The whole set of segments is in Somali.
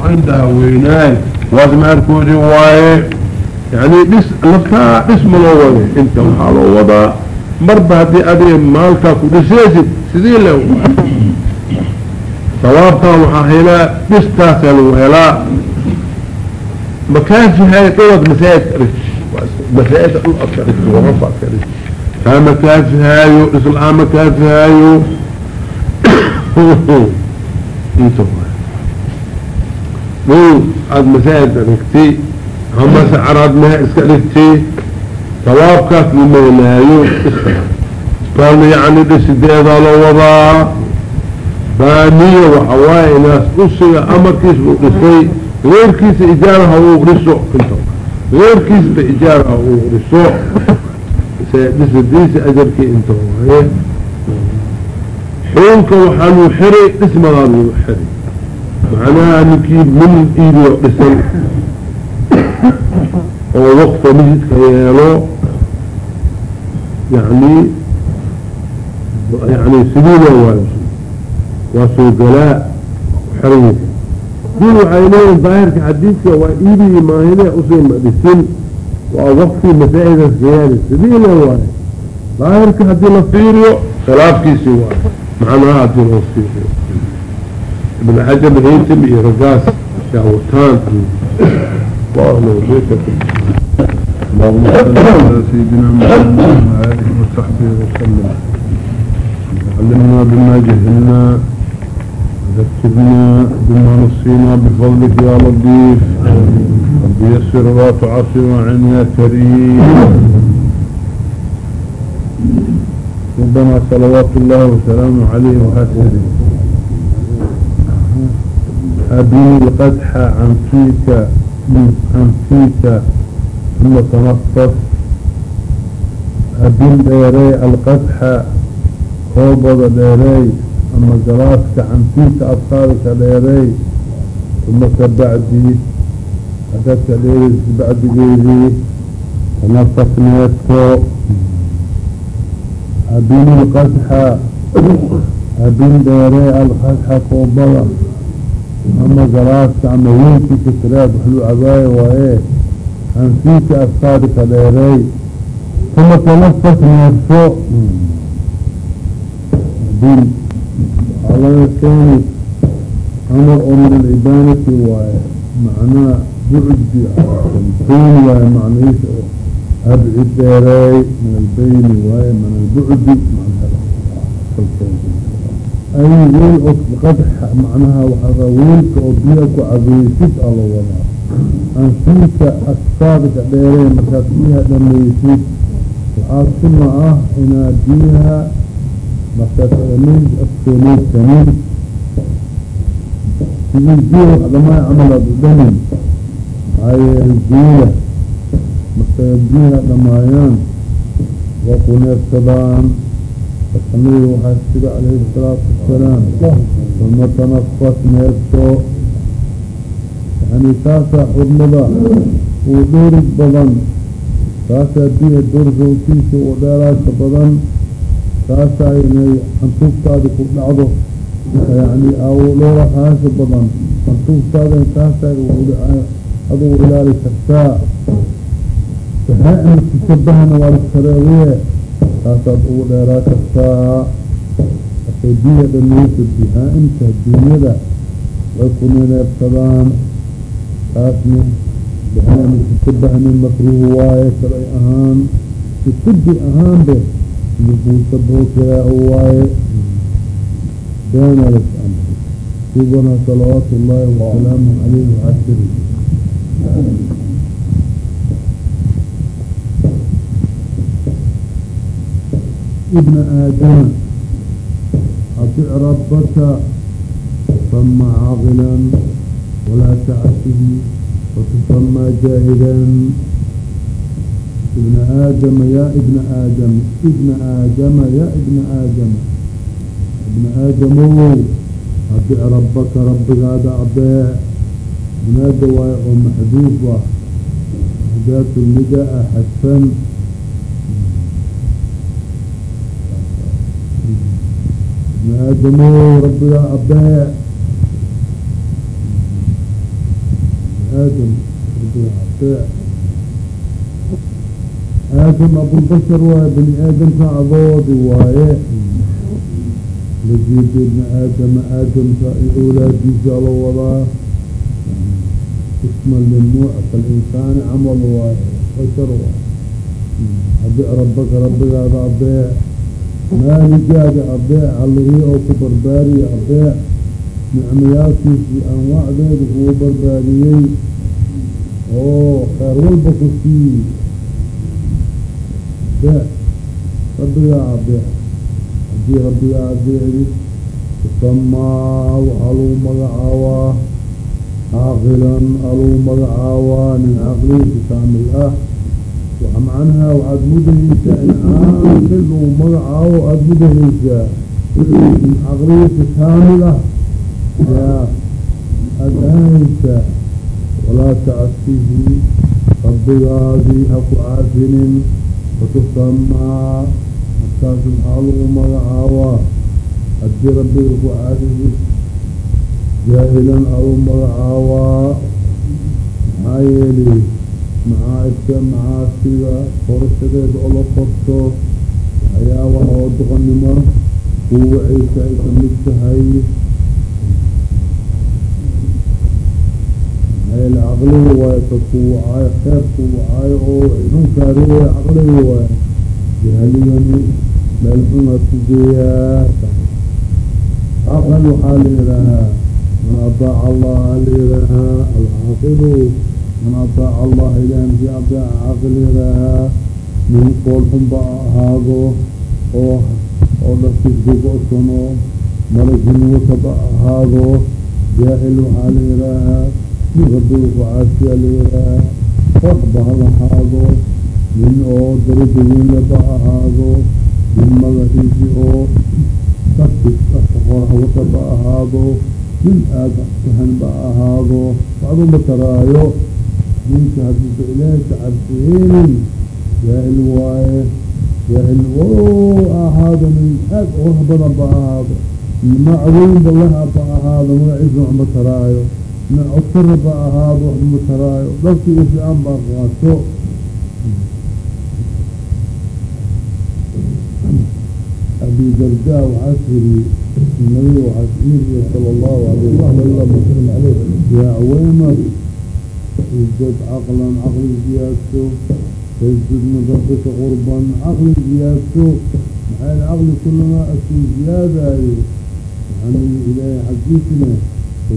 وعندها ويناي واسم أركوزي واي يعني دس لفتا دس ملوضي انت وحالو وضا مربع دي أدري مالكا كدسيسي سيدي له صوابتا وحاهلا دستاسا وهلا مكان في هاي طولة مسايد رش مسايد الأكثر رش ورفع رش فمكان في هايو إسلام مكان في هايو انتو مو عاد مساعد ركتي هم سعراد ما اسكالكتي ثوابك لما ينهايو قال يعني دي سديدة لو وضع بانية وحواي ناس قصي امر كيس بقصي غير كيس اجارة هو غرسو انتو غير كيس باجارة هو غرسو سيدس الديس اجركي انتو حولك وحانو حري اسم غانو حري macnaha ninkii min iibiyo dhisay oo waqfa masjidka yeelo yani yani sabiila waayo waa soo galaa xeran yahay dii waxay leeyihiin daahirka xadiidka waa iibiyi maahine u sii madhisin waa waqfi masaa-ida siyaada waayo daahirka haddii la fiiriyo khilaafkiisi waayo macnaha haddii loo fiiriyo. ابن حجر هيتم إيرقاس شاوتان. وأهلا وبيتك اللهم صل على سيدنا محمد وآله وصحبه وسلم. علمنا بما جهلنا ذكرنا بما نصينا بفضلك يا لطيف. رب يسر ولا تعصر وعن يا كريم. ربنا صلوات الله وسلامه عليه وآله أبي القدح عن فيك عن فيك ثم تنفس أبي ديري القدح خوبض ديري أما جراسك عن فيك أبصارك ديري ثم كبعدي أتتك ديري بعد غيري تنفس نيتكو أبي القدح أبي ديري القدح خوبض ama galaaska ama weynkiisa tiraab wax luu cabaayo waaye ansiika askaarika dheereey uma tanafas neefso dil alana keeni amar oo min alcibaadati waaye macnaa bucdi toon waaye macnihiisa oo abcid dheereey min albeyni waaye min albucdi mankalkeen ayn weyl oo macnaha waxaa weylka oo biya ku cadeysid ala wadaa. Ansiinka asfaadka dheeree markaad biyaha dhamaysid waxaa ah inaad biyaha markaad dhamays askooleysanin sidii biya wax camal aad u dhamin maxaa markay biyaha dhamaayaan waa kuneersadaan nabiga waxaa siga caleyhi salaatu والسلام ثم تنفس نيبتو يعني تاسع حرمضة ودور البضن تاسع ديه دور زوتيس ودارات بضن تاسع يعني انتوك تادي كل عضو يعني او لورا حاس بضن انتوك تادي تاسع ادو الالي كساء فهائم تسبهنا والسراوية taasaad ugu dheeraa kartaa waxay diyadhaneysa bihaa inta dunyada way ku nineebsadaan taasna bixaan isku bahnin makruuh waaye sharci ahaan iskubi ahaanbe nufuusa bookiraa waaye. Beenadas subana salawaatu ullaahi wasalaamu caleyh waasiri ibna aadama أطع ربك ثم عاغلا ولا تعسه وتسمى جاهلا. ابن آدم يا ابن آدم ابن آدم يا ابن آدم. ابن آدم أطع ربك ربك هذا أطيع منادى ومحذوفة ذات النداء حسن ما رب آدم رب آدم أبو البشر وابن آدم كعضوض وايه لجيب ابن آدم آدم كأولاد يجعل وضا اسم الممنوع فالإنسان عمل وايه بشر وايع ربك ربك هذا عباء ما نجاج أبع علي أو كبرباري أبع نعمياتي في أنواع ذلك هو برباريين أوه خارول بكسي أبع ربي يا أبع أبي ربي يا أبعي تسمى وعلو مرعاوة عاقلا ألو مرعاوة من عقلي تتعمل أهل وعم عنها وعد مدهيسة انعام كله مرعى وعد مدهيسة من عقلية كاملة. يا أدانسة ولا تعسيه ربغادي هكو عزن وتسمى مركز الحالو مرعى أدي ربي هكو عزن جاهلا أو مرعى معايلي maxaa iska maxaa sida horashadeeda ola qabto waxyaabaha oo doqonnimo kuwacaysa ay ka mid tahay caqliga waayo ka kuwacaayo xeer kuwacaayo oo xunkaari waay caqliga waayo jahaliyani meel xunaad ku geeyaa aqal waxaa la yidhaahaa man adaaca allaha la yidhaahaa alcaaqilu man ataaca allaha ilaahnkii adeeca caqil yihaahaa nin qool xunba ahaado oo oo dharkiisku go-sano malagin wataba ahaado jaahil waxaa la yihaahaa nin rabbiga la yihaahaa waxba ha lahaado nin oo daraja weynaba ahaado nin magaciisi oo wataba ahaado nin aada sahanba ahaado waxbama taraayo من شعب فعلان شعب فعلان يا الواية يا الواو هذا من أك وهبنا بعض. المعروف بالله هذا وعز وعم ترايو من أكثر هذا وعم ترايو لكن عم بغاتو. أبي درجاء وعسري النبي وعسيري صلى الله عليه وسلم. يا عويمر ازدد عقلا عقل زيادته فازدد من غربا عقل زيادته مع العقل كلما اسي زيادة عن يعني الإله حديثنا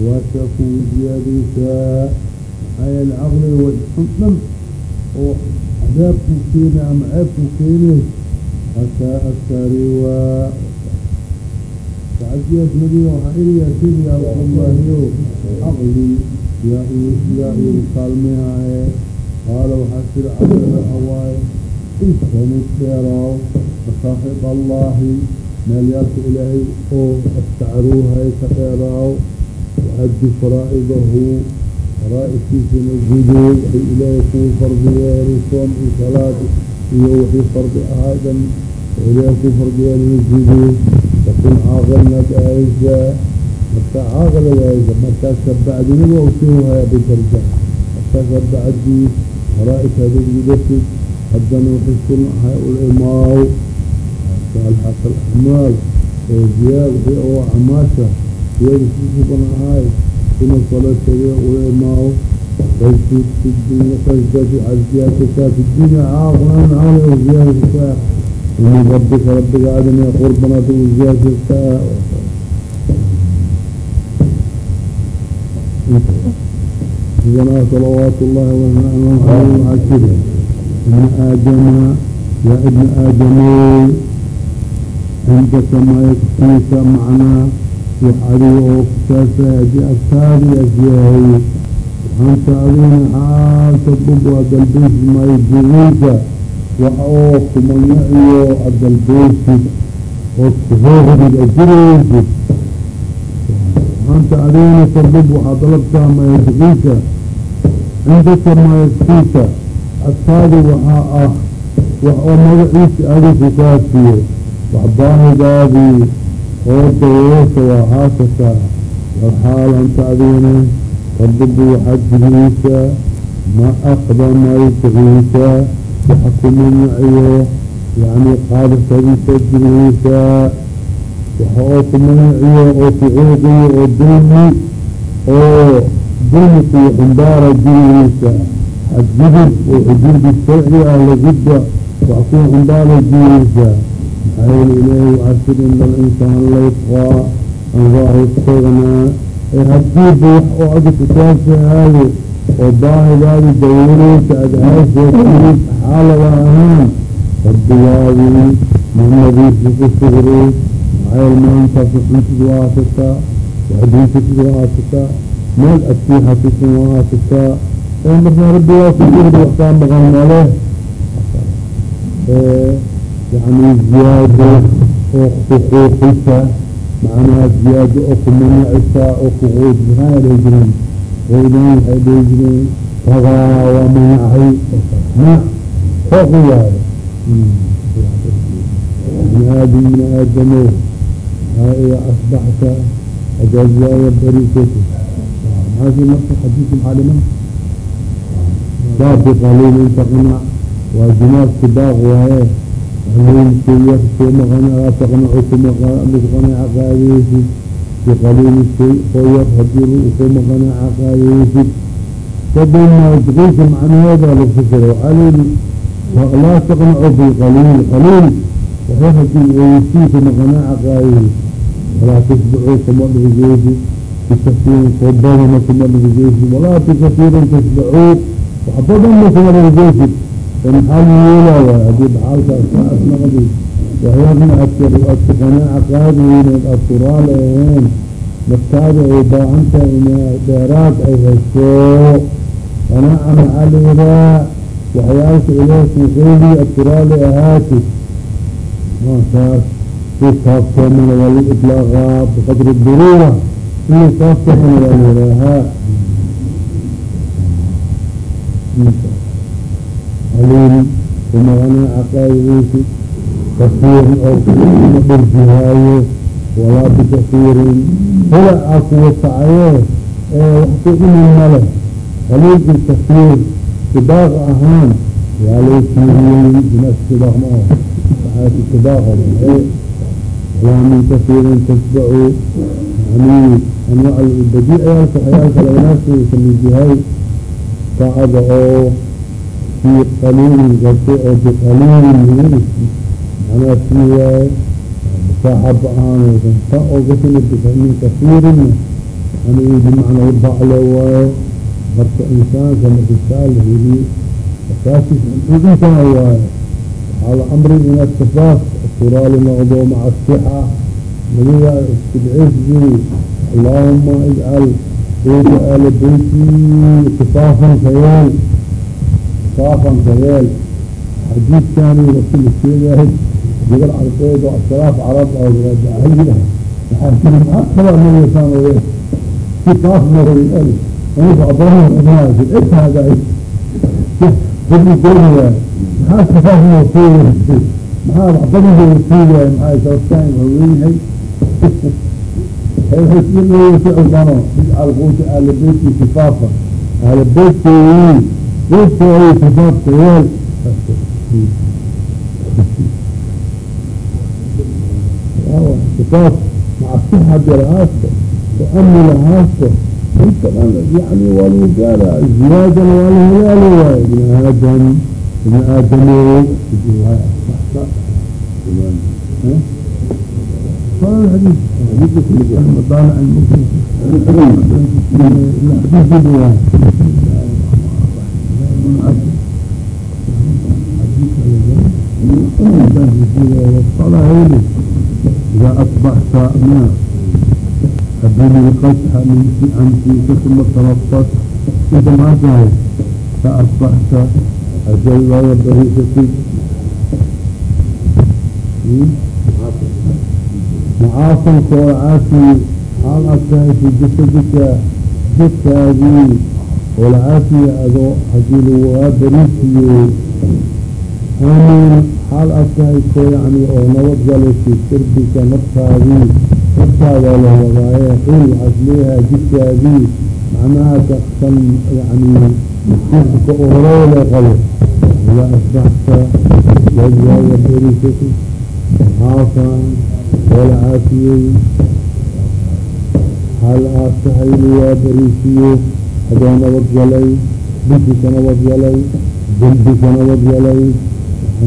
واتقوا زيادة هاي العقل والحكم وعذابكم فينا عم عيبكم فينا حتى أكثر تعزيت مديو حائرية سيديا وحمانيو أغلي يا إيسيا إيسالمها قالوا حسر عبر الأواي إسهم السيراو مصاحب الله مليات إلهي أو استعروها يتقيراو وأدي فرائضه. فرائض في الوجود إلهي في فرضية رسوم صلاة يوحي فرض أهادا إلهي في فرضية الوجود in caaqilnad aisha marka caaqilad aisha markaasa bacdiniga usuuhay abidarda markaasa bacdii horaa-is hadagudasid haddana wuxuusun ahay ulimaaw alxaqal acmaal oo ziyaad wixii oo acmaasha ziyaada ku sugan ahay inuu kala taga ulimaaw fasid fi fi dunya caaqlan calay ziyaadaka min rabika rabiga adna qurban adigu ziyaadaysta idanaa salawaat ullahi wasalaamu caleyh waxaa jira ibna aadama yaa ibna aadamey cindaka maa yakfiika macnaa wax adiga oo kusaabsahay haddii aftaada asyahay waxaanta adigna xaalta dhub waa dalbaysi maayo duguunka waxa oo kumagaciyo adalbeysid oo kuhoogdid ajireysid maanta adeena tardib waxaa dalabtaa mayabixiinta cindaka mayabixiinta askaadi waxaa ah wax oo magaciisi aada kukaasiyo waxbaahidaadii oo daweesha waa haasata walxaalanta adeena tardib waxaa jiriyeysaa ma aqda mayabixiinta waxa ku manaciyo yani qaadashadiisa jiriisaa waxa oo ku manaciyo oo kucuuqiyo oo dulmi oo dulmi kuyo xumbaara jirigiisa xadgudub oo xuduudi sharci ah lagudba wax ku xumbaara jirigiisa maxaa yeele ilaahi waxaa sir ina alinsaan laytqaa an raahu istagnaa ee hadiiba wax oo adi kusaabsahaayo oo وباعي بابي دوري كأدعاش وكريب حالة وعنان فالدوابي محمد يسلك الصغري وعيل ما انت فحنت دعاتك وحديثك دعاتك مال أسيحتك دعاتك ومرنا ربي واسكره وحسان بغنى له يعني زيادة وخصوصة معناها زيادة أخو منعسة أخو الهجرين qoydaan waxay dhihi jireen ragaa waa manacay ma xooqi waayo bni aadam bni aadamo haa asbaxta ajaazwaaya barisati maasi marka xadiisi maxaa dhiman baabi qaliil inta qinac waa jimaad sibaaq waaye qaliil yar soo maqana laa taqnacu kumaqanaca qaadeysid biqaliil shay oo yar haddii soo maqanaca qaadeysid sadamaadqiisa macnaheeda la fikira waxaa leyihi laa taqnacu fi qaliil waxay haddii oysiisa maqanaca qaadeysid walaa tasbixuu kuma dhigeysid bikasiirin soo badana kuma dhigeysid walaa bikasiirin tasbixuu wax badanna kuma dhigeysid maxaa yeelaa waay haddii baxaalkaas saas naqdi waxyaabna adku qanaaca qaadayneed aad kuraal aheen naftaada ay baahan tahay ina dheeraad ay hesho qanaaca yihaa waxyaalka ilaahku qeydi ad kuraali ahaati saas si kaaftoomana waa lagu iطlaaqaa biqadri duruura inuu kaaftoomana waa la yihaahaa aliil kumaqanaaca qaadaysid kasiir oo ma dherjihaayo walaa bikasiirin hula aa kuwa kacaye waxku iman male qaliil i kasiir sibaaq ahaan waa loo tiiriyey binaas sibaaq ma ah waxaa sibaaq walaa min kasiirin tasbacu yani anwaac albadiicayaalka waxyaalka laganaasa ka mid yahay oo fii qaliilin gaso oo biqaliilin manaa sii waaye bisaacabu aanaysan ta ogasina bisamin kasiirinna anigi bimacnaa bacle waayo marka insaanka markisaa la heliye asaasi insan waayo waxaa la amri inaad kasaas turaali noqdo maca sixa nabiga istidciif jiri allaahuma ijcal beyta aala beyti kisaafan ka yeel kisaafan ka yeel xadiidkaani rasuulu sheegahay gobol carbeed oo aslaaf carab oo ahli ah waxaa jira maakala mayeysaan oge kitaaf maray el anugu adoomada cunaaysay cidtaagaay dadku doonaya maxaa kafaaf noo soo weysay maxaa waxbadinooda soo waaya maxaa sababkaan waaweynyahay eeaydano ijcalquuti ahla beyti kifaafa ahla beytkooyi beydkooyi kifaafka weel صفات طوال صفات مع الصحة برهاسته وأمن لهاسته انت يعني والوجالة زيادة والهلال ابن آدم ابن آدم قال الحديث حديث المطالع المسلم الحديث الرواية إذا أصبحت ما أبني القصح من عن فيك ثم تربصت إذا ما جاي فأصبحت أجل وبريشتك معاصم كوعاتي حال أكثر في جسدك جسدك والعافية أدو حجيل وابريسيو آمين xaal asaa ko yani oo nabadgalaysid irbika naftaadii naftaadaa la wadaaye xil waxaas leeyahay jidkaadii macnaha kasan yani ka ureeda qabo la asbaxta wajaaga berisati xaafan wala hal aasahayn waa berisiyo hadoo nabadgalay bikika nabadgalay dembika nabadgalay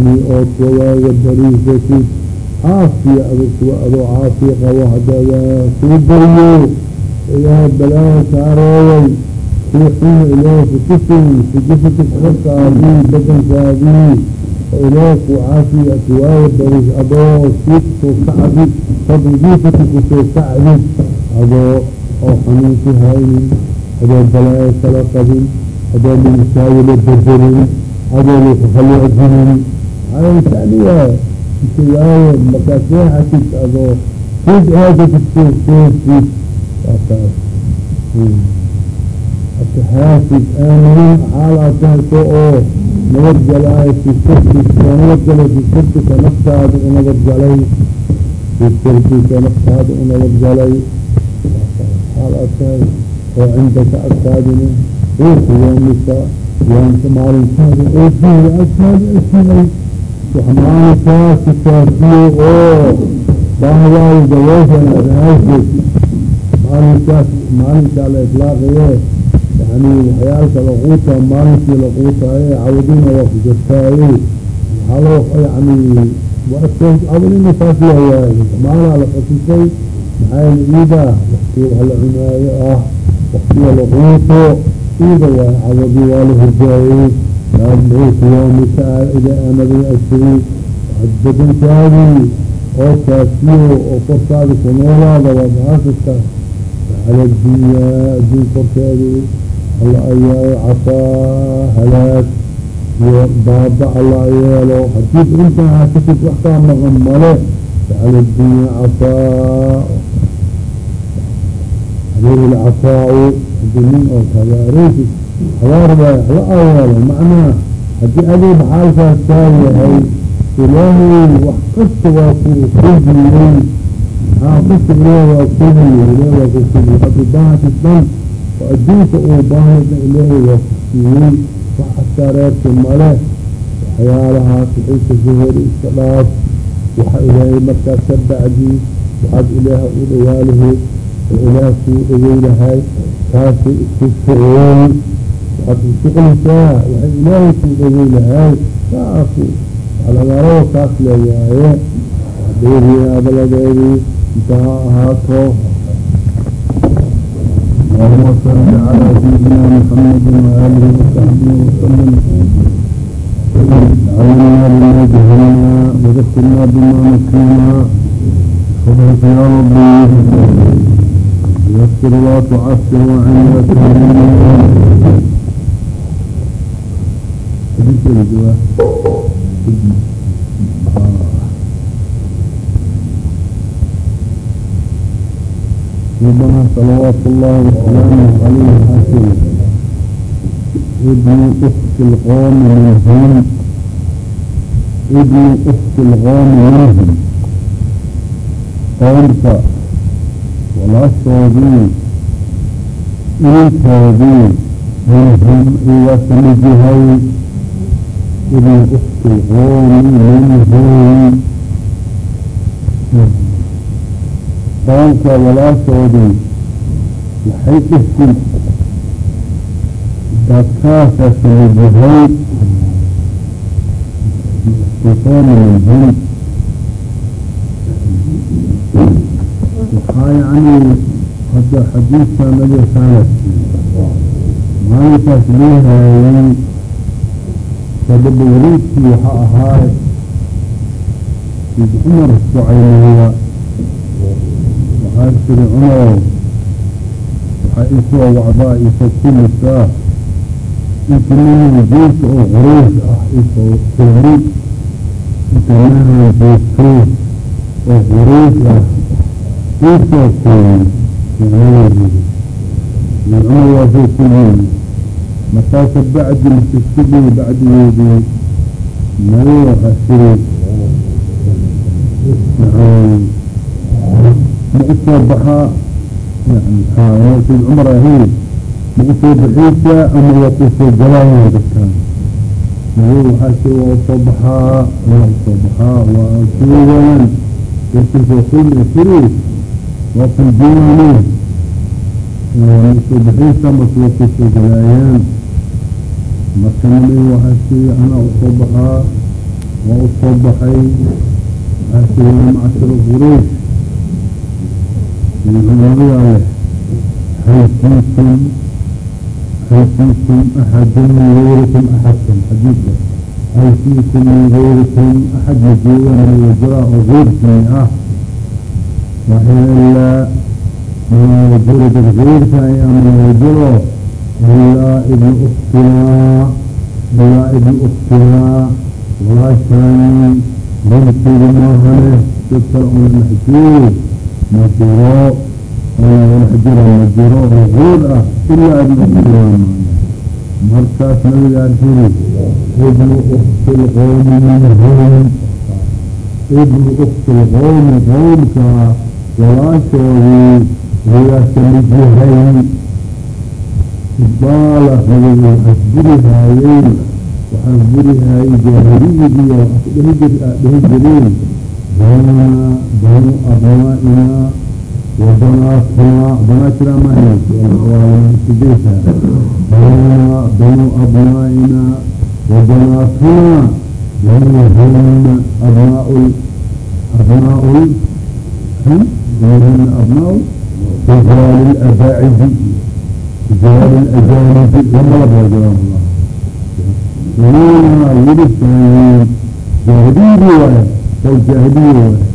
galay yani ood wawaaga berisatid caafiya adag adoo caafiya qabo haddaada kuu beriyo ilaahay balaaha saareeyay kii xuna ilaahay kutusin sijifitis xorkaadii badankaadii oo ilaahay ku caafiya kuwaaga beris adoo sii ku soo kacdi fadligiisati ku soo kacdi adoo oo xanuunku haynin adoo balaayo kala qabin adoo minsaayo la bedelin adoo lakuhalocdinin aytaniya waaye markaa seexatid adoo sid aadadid seesid waa taas atixaasid aaminin xaalaa tahayso oo nabadgalaayo fi sirtika nabadgalay fi sirtika naftaada u nabadgalay fi sirtika naftaada u nabadgalay xaal aad tahay oo cindaka agtaadina ruuxu yoomika yoomka maalintaada oofiya agtaada asinay wax maalinkaasi kaafiyo oo baahdaada dawooshan aad haysid maalinkaas maalinkaa la iطlaaqiye yani waxyaalka laquuta maalinkii laquutaaye cawadina waa ku jirtaaye waxaa loo yani cawadina saas leeyahay maalaa la fasisay maxaa iida wakti wax la cunaayo ah waktiga laquuto iida waa cawadi waa la bab qiyaami saaacida amada ashrin waxaad badantaadi oo kaafiyo oo korkaada kunoolaada waad xaafidka facala dunya adduun korkeedi alla ayaa cafaa halaag iyo baaba alla yeelo haddii intaa kasib wax kaa maqan male facala dunya cafaa habeer ilcafaa haddii nin oo kabaareysi habaar ba la aweelo macnaha haddii adiga baxaalkaas kaa yahay ilaahay wax kasta waa ku kudiyey maxaa kasta ilah waa kudiye waa kukudiye hadduu baahasi oo adduunka uu baahyo dhan ilaahay waa kusiiyey wax askaa reerka male waxyaalahaas waxayka suhori iska dhaaf waxa ilaahay markaas ka bacdi waxaad ilaaha u dhawaalaheed oo ilaah kuu dhaweynahay taasi isku shuqul waxaad ishuqlisaa waxay ilaahay kuu dhaweynahay saasu alagaarada kaas leewaaye adeedii adaladeedii inta ha ahaato اللهم صل على سيدنا محمد وآله وصحبه وسلم علمنا بما جهلنا وذكرنا بما نسينا صدقك يا ربي يسر لا تعسر كريم ربنا صلوات الله وسلامه عليه حسن ابن أخت القوم منهم ابن أخت القوم منهم قومك walaashoodii inintoodii minhum iga ka mid yahay ibn ukhticooni minhum qoonka walaashoodii waxay dhihtin dadkaasa ka mid minhum yani hadda xadiidka nabi saanad maalinkaas loo haayay sababa weliidkii waxa ahaa sid cumar sucaymiya waxaa tiri cumarow waxaa isoo wacdaa isoo kulisaa inta nahan jeeska oo qureys ah isoo kori inta nahan jeesto oo qureys ah markaasa bacdi maskaskudiy bacdigeedii mayo waxaa tiri ma u soo baxaa sid cumar ahi mausoo bixiisa ama waa ku soo galaayan dadkaan nabi waxaa si waa u soo baxaa waa u soo baxaa waa suugaan firi waa u soo u soo macshar quraysh وفي صبحي يعني ومسبحيسة مسوطة جلايان مكاني وحسي أنا أصبحا وأصبحي أسلم عشر عليه يعني من الله حيثيكم حيثيكم أحد من غيركم أحدكم حديثة حيثيكم من غيركم أحد؟ مجيوان من وزراء غير جميعا. وإلا من وجود الغير فهي من وجوده إلا ابن أختنا إلا ابن أختنا ورشان بنتي المهنة تبتر من الحجور مجروع والحجور مجروع مجروع إلا ابن أختنا مركز نبي عرفيني ابن أخت القوم منهم ابن أخت القوم قومك جواسه هي كالجهين ضال هذه أسجلها يوم وأسجلها جاهلية وأسجلين بنا بنو أبنائنا وبناتنا بناتنا ما هي وأولادنا بنا بنو أبنائنا وبناتنا وهم أبناء أبناء هم ومن أبناء رجال الأباعد رجال الأجانب ومرض رجلهم الله؟ ومن الولد كان جاهدي رواية أو جاهدي رواية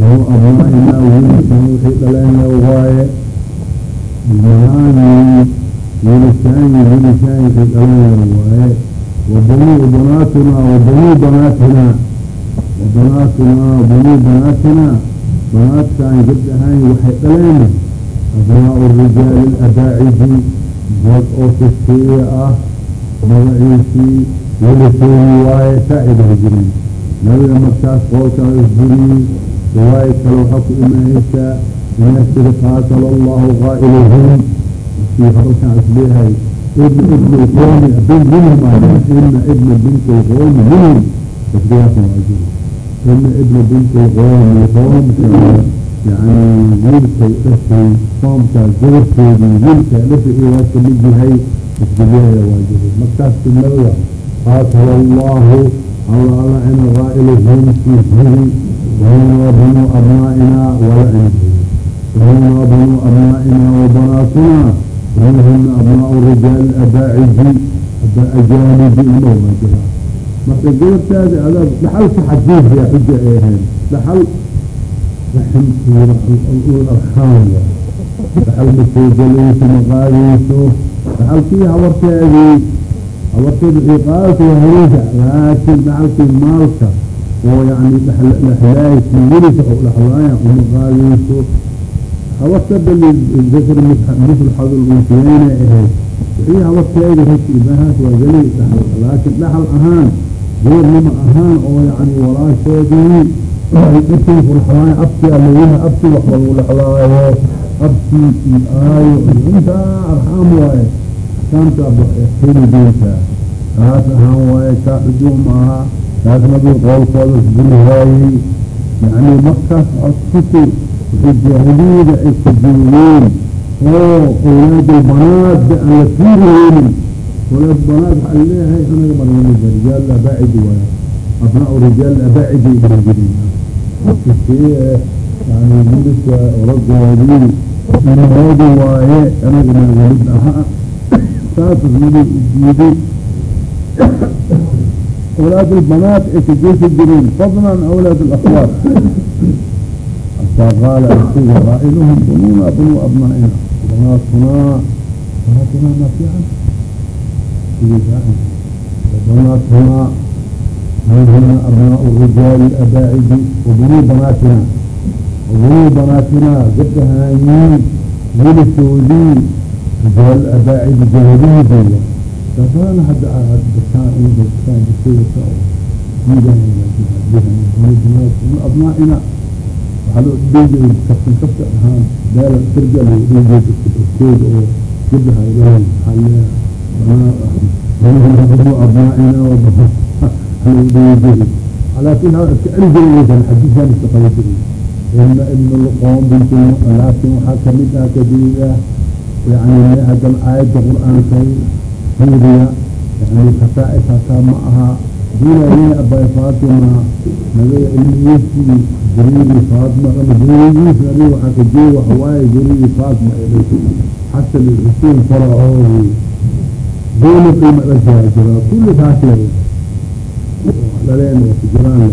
وهو أبناء إلا وهم كانوا حيث لنا وغاية المعاني ولد كان ولد كان حيث لنا وغاية وبني بناتنا. وبني بناتنا وبني بناتنا. مراتك عن جد هاي وحي قلينا أبناء الرجال الأباعدي جد أوفيسية تسيئة مضعيسي ولكي رواية ساعدة الجنين. نبي مركز قولك على الجنين رواية كالوحق إمائيسا ونفسد قاتل الله غائلهم. في حركة عسليها ابن ابن القوم ابن منهم ابن ابن بنت القوم منهم. تفضيحكم عزيزي. هم ابن بنت يعني غير وغام يعني جيرتي أسي طامسة جيرتي من لسي إيوات تبجي هاي؟ اسبليها يا واجبي مكتاس تبنويا قاتل الله الله على عن الرائلهم هم وهم بنو أبنائنا ولعنهم. وهم بنو أبنائنا وبناتنا. وهم أبناء الرجال الأباعد الأجانب الموجهات marka gabadtaadi adaa dhaxalka xadiid yaa xuja ay ahayn dhaxal arxaam dhaxal ma soo gelayso ma qaadayso dhaxalkii habarteedii habarteeda waa haweenka laakiin dhaxalkii maalka oo yani dhexlaaysi welisa oo dhexlaaya uma qaadayso. Habartada dakr misl xadul unsiyeyna ahayd. Wixii habarteeda rasiibahaas waa geli dhaxal laakiin dhaxal ahaan goornima ahaan oo yani walaashoodii dhashay kudhexlaayo abti alayaha abti wax lagu dhexlaayo abti iyo aayo intaa arxaam waaye. Axkaamta xili deynta taas ahaan waaye kaa xujuum aha taas nabi qoolkooda isburihaayey yani markaas askutu waxay jaahiliyada ay ka joogeen oo awlaadulbanaad ba aan la ولاد بنات عليها أنا مريم الرجال لا بعد وأبناء الرجال لا بعد موجودين يعني مدرسة ورد وابين أنا هذا وعي. أنا قبل ولدنا حق ساتر مدرسة أولاد البنات اتجوز الجنين. فضلا عن أولاد الأخوات. حتى قال أحسن رائلهم بنونا بنو أبنائنا. بناتنا. بناتنا ما في عنها النساء وبناتهما هن أبناء الرجال الأباعد وبنو بناتنا وبنو بناتنا ضد هايين ولسولين رجال الأباعد جاهلين زينا فأنا حد أعد بسائل بسائل بسائل بسائل من أبنائنا وحلو الدنجة كفتن كفتن هان دالة ترجع لدنجة كفتن كود أو جبها إلهي حالي بناء abaaina laakin iska celigeesan xadiiskan iska qaba jiri ima ibn lqoom bint laakin waxaa ka mid ah kadiida yani hadan aayadda qur'aankay huriya yani khasaais hataa ma aha duulaye abay faatima nabiga ilmihiisii jariiri faatma ama jariirihiis nabiga waxaa ka jooga hawaaye jariiri faatma ee xasan xusein faracoodi gooni qiimo dhashaa jira kulli taas le dhaleen ay ku jiraan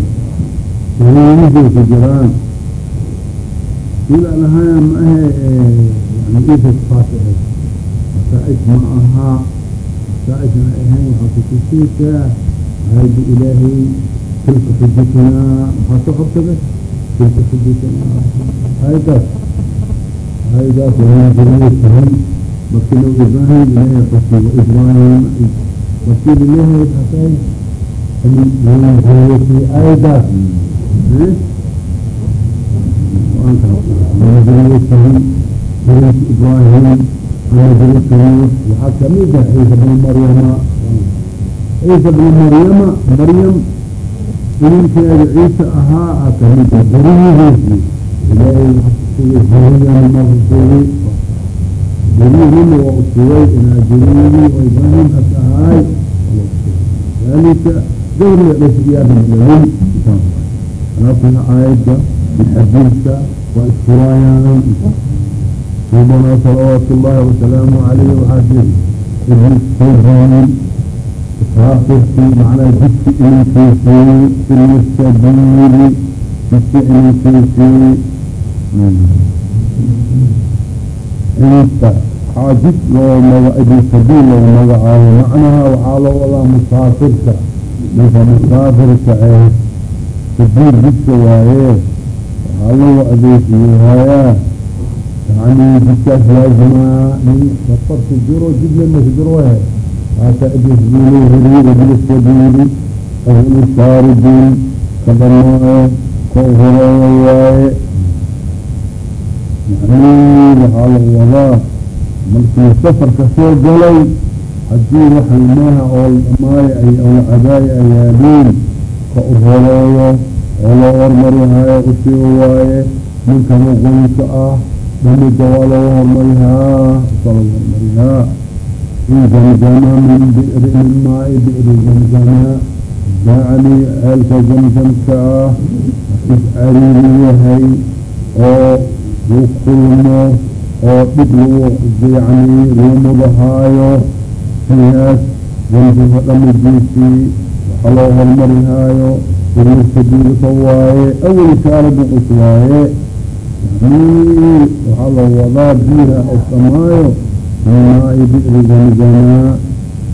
hariimihi ay ku jiraan ila lahaa ma ahe yani isa taas ahayd masaa-ish ma aha masaa-ishna ahayn waxaa ku tusiisaa haydi ilaahay tilka xujatunaa waxaa soo xogtada tilka xujatunaa haydaas haydaas waa jiriyay tahay وكله إبراهيم لا يقصد وإبراهيم وكيل الله يتحسين من غيره أيضا. وأنت من ذريتهم ذرية إبراهيم ومن ذريتهم وحتى ميزة عيسى بن مريم. عيسى بن مريم مريم. يمكن أن عيسى أها أكمل ذريته لا يحصل ذرية المغفور waa usugay inaa beriyihii oo ibraahim as ahaay dalika dawriga dhasiyaadanlalin alaafina aayadda xadiidka waa isfuraayaan subana salawaatu ullaahi wasalaamu alayh waxaa jiri saafirki macnaa jidki inankiisii ilsabiili jidki inankiisii inta waxaa jid loo maga ibn sabiil loo magacaabo macnaha waxaa loo wadaa musaafirka. Ninka musaafirka ee sabiil jidka waaye waxaa lagu adeegsiyahayaa yani jidkaas laazimaa nin safarku jiro jidna masjirwahe hakaidisbiili hiriida bilissabiili ahlu shaaridin ka dhamaayo ka horreeya waaye waxaa la wadaa markii safarka soo galay haddii wax ilmaha oo dhamaayo ay awlacadaaya ay yaaliin ka u horeeyo oo loo hormarihayo u sii waaye ninka muqoyka ah dhamida waa loo hormarihaa usa lagu hormarihaa in zamzama min bi'ri min maai bi'ri zamzama yani ceelka zamzamka ah is cariiri yahay oo uu kulmo oo dhib lagu yani lagu mudahaayo fiihaas zamzamka dhamidiisii waxa loo hormarihaayo irsabiilka waaye awel kaala buqus waaye yani waxaa loo wadaa biiha oo samaayo maai bi'ri zamzamaa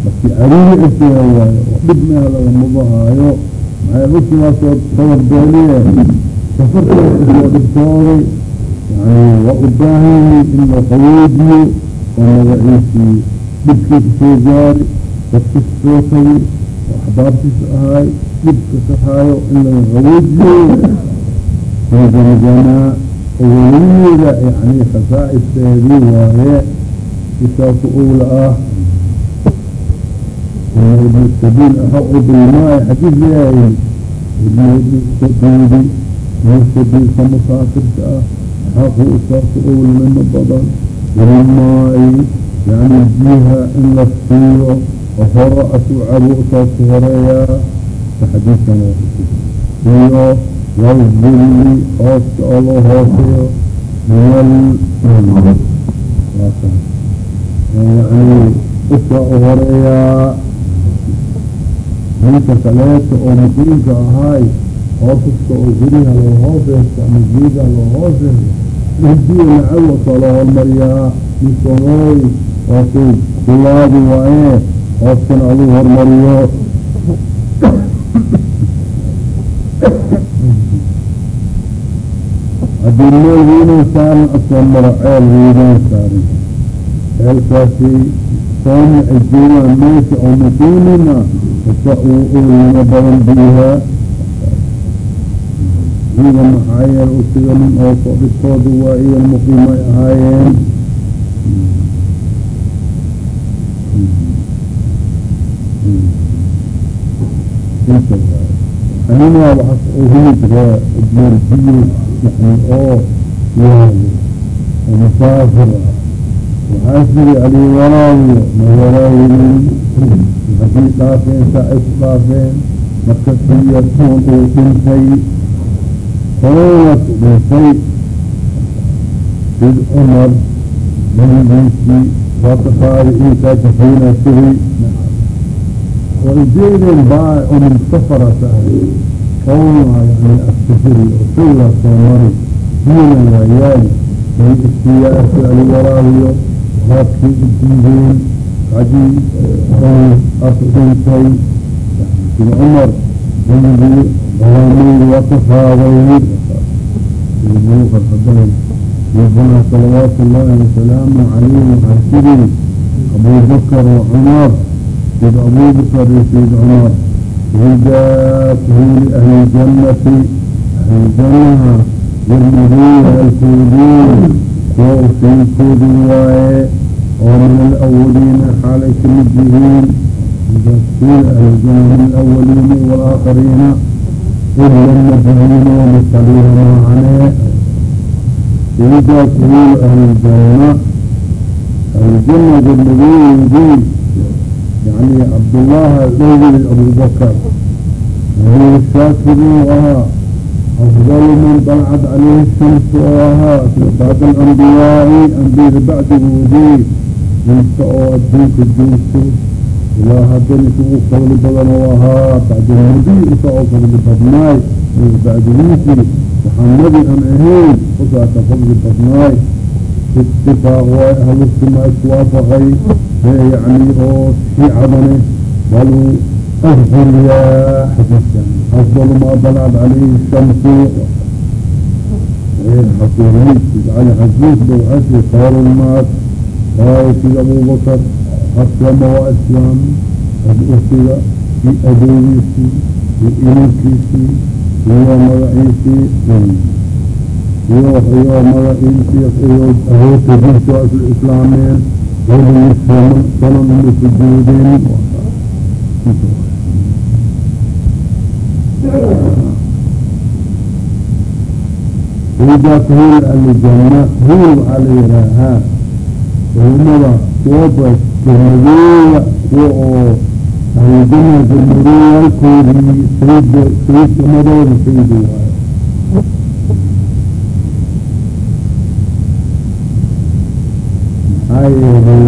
markii cariiri asiya waayo dhib meel laga mudahaayo maxay usigaasoo tabarbeeliye safarkaasoo dhibtooday waa u baahan yahay in la qaboojiyo oo magaciisii dhibkiisa soo gaari dadkiisa soo tagay oo axbaabtiisa ahaay dhibka sahaayo in laga qaboojiyo oo zamzamaa oo weligeeda yani khasaa'isteedii waaye kitaabka owla ah ibn sabiil axaqu bilmaai xadiid leeyahay ibn sabiili ibn musaafirka ah axaqu isaabka owlanimo badan bilmaai yani biyaha in la siiyo horo asuu cabo usaabka horeeyaa ka xadiidkan iyo waldilli hooska oo loo hooseeyo yani uska u horeeyaa ninka kaleeto oo muqiimka ahaay hoosaska oo guriha loo hooseysta ama geedaha loo نجي لعوة صلاة المرياء يسوعي وفي بلاد وعين وفن عليه المرياء الدنيا وين سار أصمر عيل وين سار عيل كاسي صوم الجوا ماشي أو مسلمنا فسأو أولنا بهم بيها. هي محايا أسيغ من أوصى بالصود وإيه المقيمة هايين أنا وحس أهيد راء الجرجية يعني أوه يعني ومسافر وحاسري علي وراوي ما وراوي من حقيقة فين ساعة فين مكتبية تنقل كل شيء الصلاة بالخير سيد عمر من المنسي وتقاري إيسا تحين سري وإجيني البائع من سفرة قولها يعني أستفري وصلى صمري دين العيال. من استياء سأل يعني وراهي وهاتي الدين عجيب. أسعدين شيء سيد عمر من المنسي جنبي ضوامي وتفاضي الملوك القدام ربنا صلوات الله وسلامه عليه وعسره أبو بكر وعمر سيد أبو بكر سيد عمر هداته لأهل الجنة أهل الجنة والمدينة الكودين وفي الكودين ومن الأولين حالك المجهين تفسير أهل الجنة من الأولين والآخرين إلا المجهين ومثلين معنا هداته أهل الجنة الجنة بالمدينة يعني عبد الله زوج أبو بكر وهو الشاكر وها أفضل من طلعت عليه الشمس وها بعد الأنبياء أنبياء بعد وجود ينسأوا الدين الدين إلى هذا نسوء قبل بدن وها بعد النبي يسأوا قبل بدناي بعد نيسي محمد أن أهين وسأت قبل بدناي اتفاق وأهل السماء توافقي يعني أو في عظمه قالوا أفضل يا حديثا أفضل ما طلعت عليه الشمس. حصولي على حديث بوعسي خير الناس قال في أبو بكر. أسلم وأسلم في بأدويكي في ويا هو يوح يا مرعيكي يقول أهوك بنت أسل الإسلامين غير المسلمين صلوا من السجودين وجاءت هول الجنة هون عليها. ها وهم مرة وبس gurmadooda kuwa oo ahljana gurmadooyaalkoodii sayid sayidka madooda sayidi waayo maxaa yeelay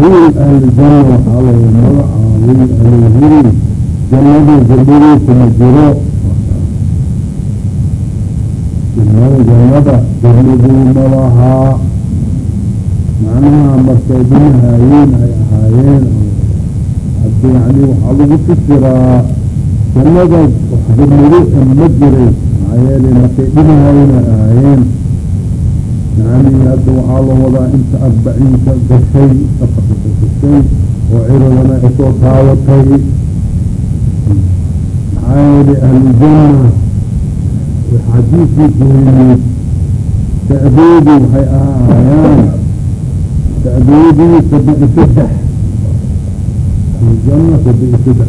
wiil ahljana waxaa laga magacaa wiil alhuri jannada gurmaduu malahaa معناها مرتبين هايين هاي هايين حتى يعني وحلو كسرى جنة جمهورية مجرى عيالي مرتبين هايين هايين يعني هذا وحاله وضع انت أربعين كالشيء تفقط الشيء وعرضنا إصوت هاوتي عائل أهل الجنة وحديثي كهيني تأبيدي وحي آيان تعديدي سبع في الجنة سبع سبع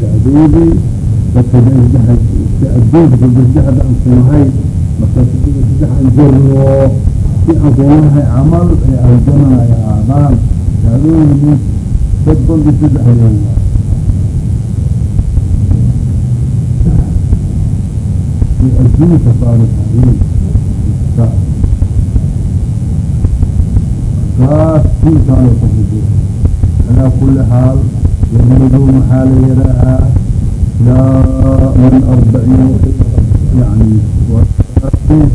تعديدي فكذا الجهد تعديد سبع الجهد عن صناعي مثلا سبع سبع عن جره في أصلاح عمل الجنة يا أعضان تعديدي سبع سبع في يؤديك صالح عليه خاصين كانوا تجدون على كل حال يبلغون حال يراها لا من أربعين يعني وثلاثين